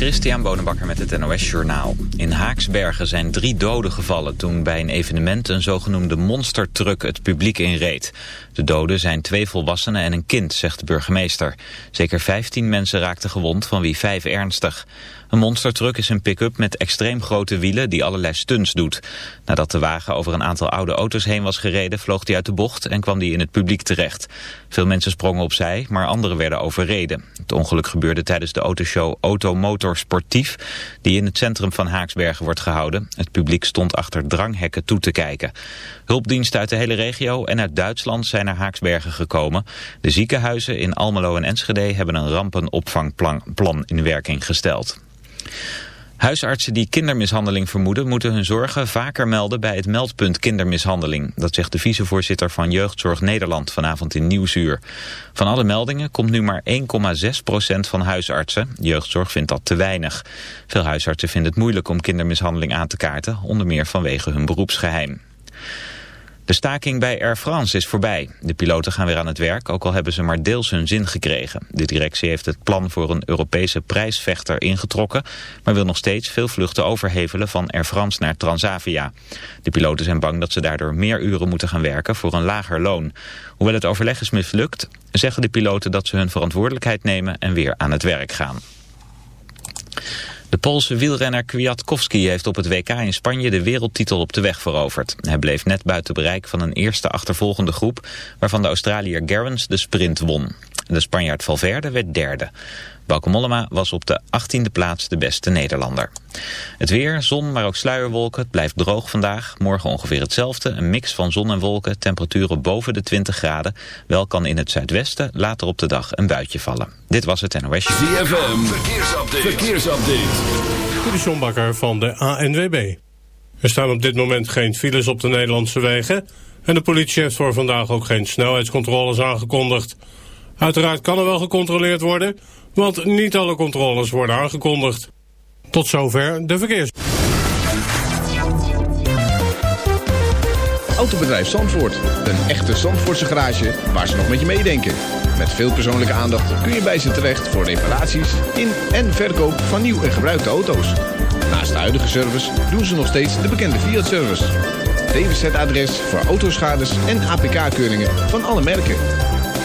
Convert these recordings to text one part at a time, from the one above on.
Christian Bonenbakker met het NOS Journaal. In Haaksbergen zijn drie doden gevallen toen bij een evenement een zogenoemde monstertruck het publiek inreed. De doden zijn twee volwassenen en een kind, zegt de burgemeester. Zeker 15 mensen raakten gewond, van wie vijf ernstig. Een monstertruck is een pick-up met extreem grote wielen die allerlei stunts doet. Nadat de wagen over een aantal oude auto's heen was gereden, vloog hij uit de bocht en kwam die in het publiek terecht. Veel mensen sprongen opzij, maar anderen werden overreden. Het ongeluk gebeurde tijdens de autoshow Automotor Sportief, die in het centrum van Haaksbergen wordt gehouden. Het publiek stond achter dranghekken toe te kijken. Hulpdiensten uit de hele regio en uit Duitsland zijn naar Haaksbergen gekomen. De ziekenhuizen in Almelo en Enschede hebben een rampenopvangplan in werking gesteld. Huisartsen die kindermishandeling vermoeden moeten hun zorgen vaker melden bij het meldpunt kindermishandeling. Dat zegt de vicevoorzitter van Jeugdzorg Nederland vanavond in Nieuwsuur. Van alle meldingen komt nu maar 1,6% van huisartsen. Jeugdzorg vindt dat te weinig. Veel huisartsen vinden het moeilijk om kindermishandeling aan te kaarten, onder meer vanwege hun beroepsgeheim. De staking bij Air France is voorbij. De piloten gaan weer aan het werk, ook al hebben ze maar deels hun zin gekregen. De directie heeft het plan voor een Europese prijsvechter ingetrokken... maar wil nog steeds veel vluchten overhevelen van Air France naar Transavia. De piloten zijn bang dat ze daardoor meer uren moeten gaan werken voor een lager loon. Hoewel het overleg is mislukt, zeggen de piloten dat ze hun verantwoordelijkheid nemen en weer aan het werk gaan. De Poolse wielrenner Kwiatkowski heeft op het WK in Spanje de wereldtitel op de weg veroverd. Hij bleef net buiten bereik van een eerste achtervolgende groep, waarvan de Australiër Gerrans de sprint won. De Spanjaard Valverde werd derde. Bauke Mollema was op de 18e plaats de beste Nederlander. Het weer, zon, maar ook sluierwolken. Het blijft droog vandaag. Morgen ongeveer hetzelfde. Een mix van zon en wolken. Temperaturen boven de 20 graden. Wel kan in het zuidwesten later op de dag een buitje vallen. Dit was het NOS. ZFM, verkeersupdate. verkeersupdate. De van de ANWB. Er staan op dit moment geen files op de Nederlandse wegen... en de politie heeft voor vandaag ook geen snelheidscontroles aangekondigd. Uiteraard kan er wel gecontroleerd worden... want niet alle controles worden aangekondigd. Tot zover de verkeers. Autobedrijf Zandvoort. Een echte Zandvoortse garage waar ze nog met je meedenken. Met veel persoonlijke aandacht kun je bij ze terecht voor reparaties in en verkoop van nieuw en gebruikte auto's. Naast de huidige service doen ze nog steeds de bekende Fiat-service. DWZ-adres voor autoschades en APK-keuringen van alle merken.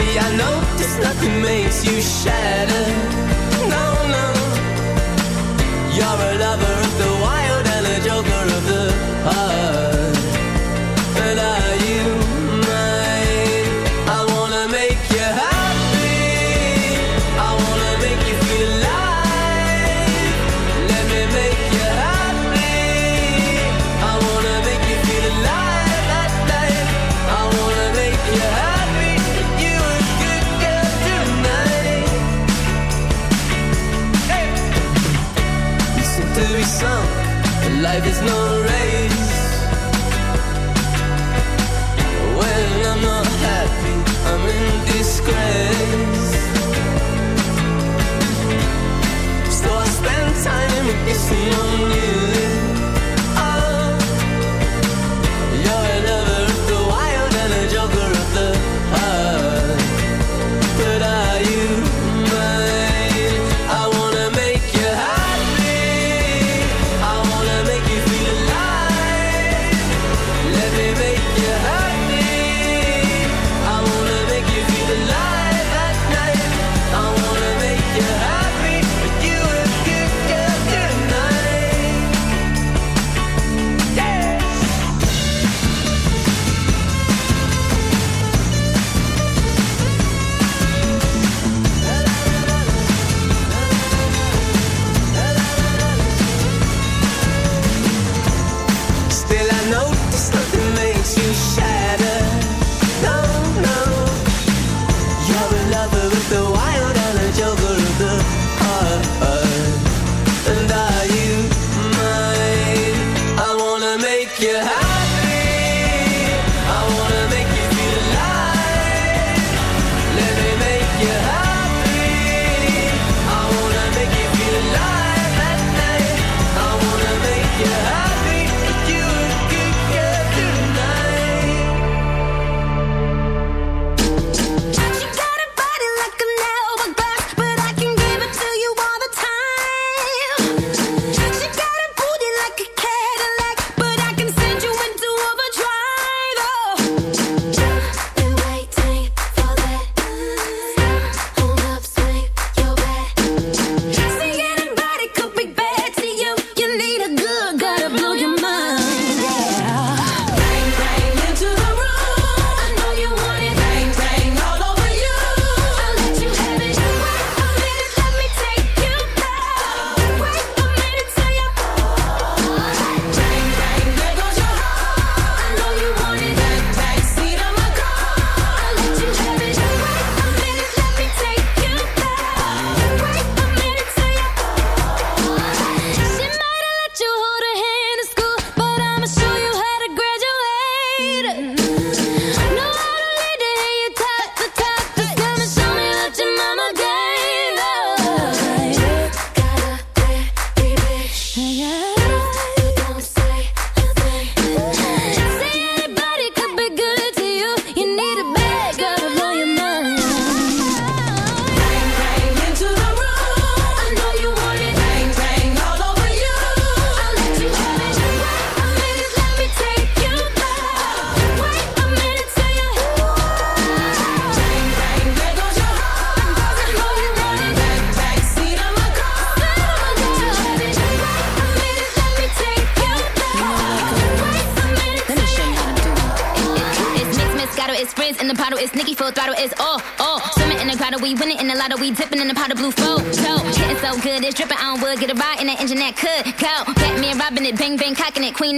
See, I know this nothing makes you shatter. No, no. You're a lover of the wild and a joker of the heart. Mine? I life is long.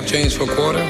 have change for?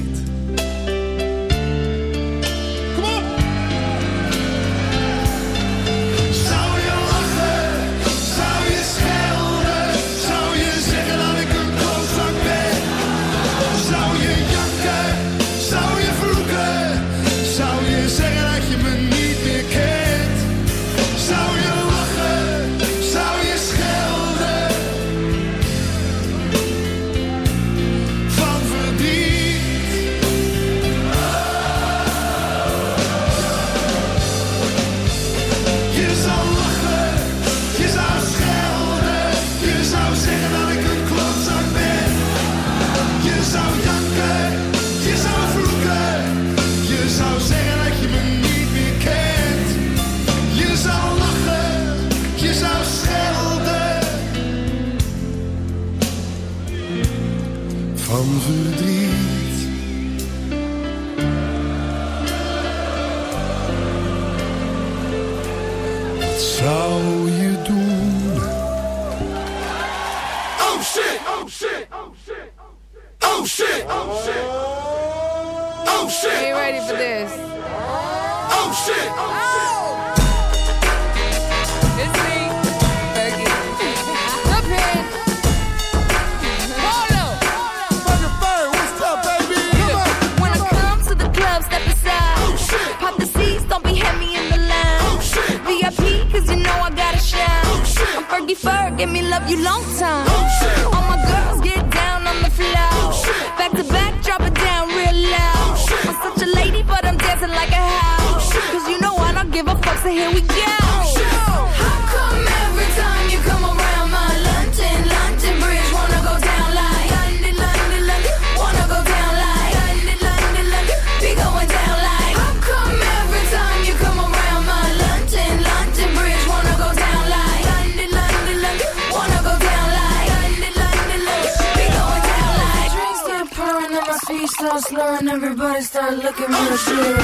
Everybody start looking real shit.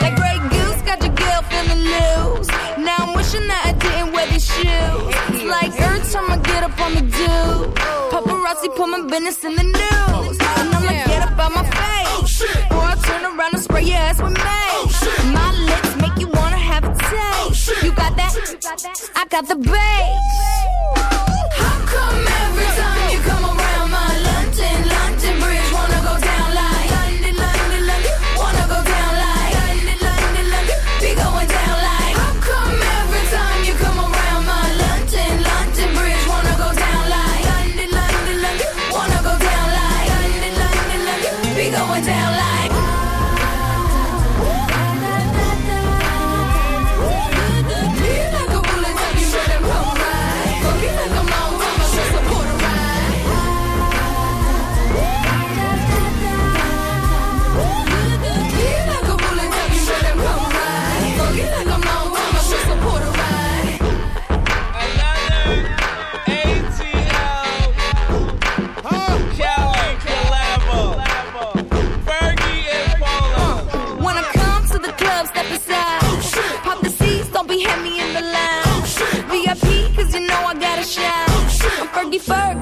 Like Grey Goose got your girl feeling loose. Now I'm wishing that I didn't wear these shoes. It's like every time I get up on the do, paparazzi put my business in the news. And I'm like, get up out my face. Or I turn around and spray your ass with mace. My lips make you wanna have a taste. You got that? I got the bass.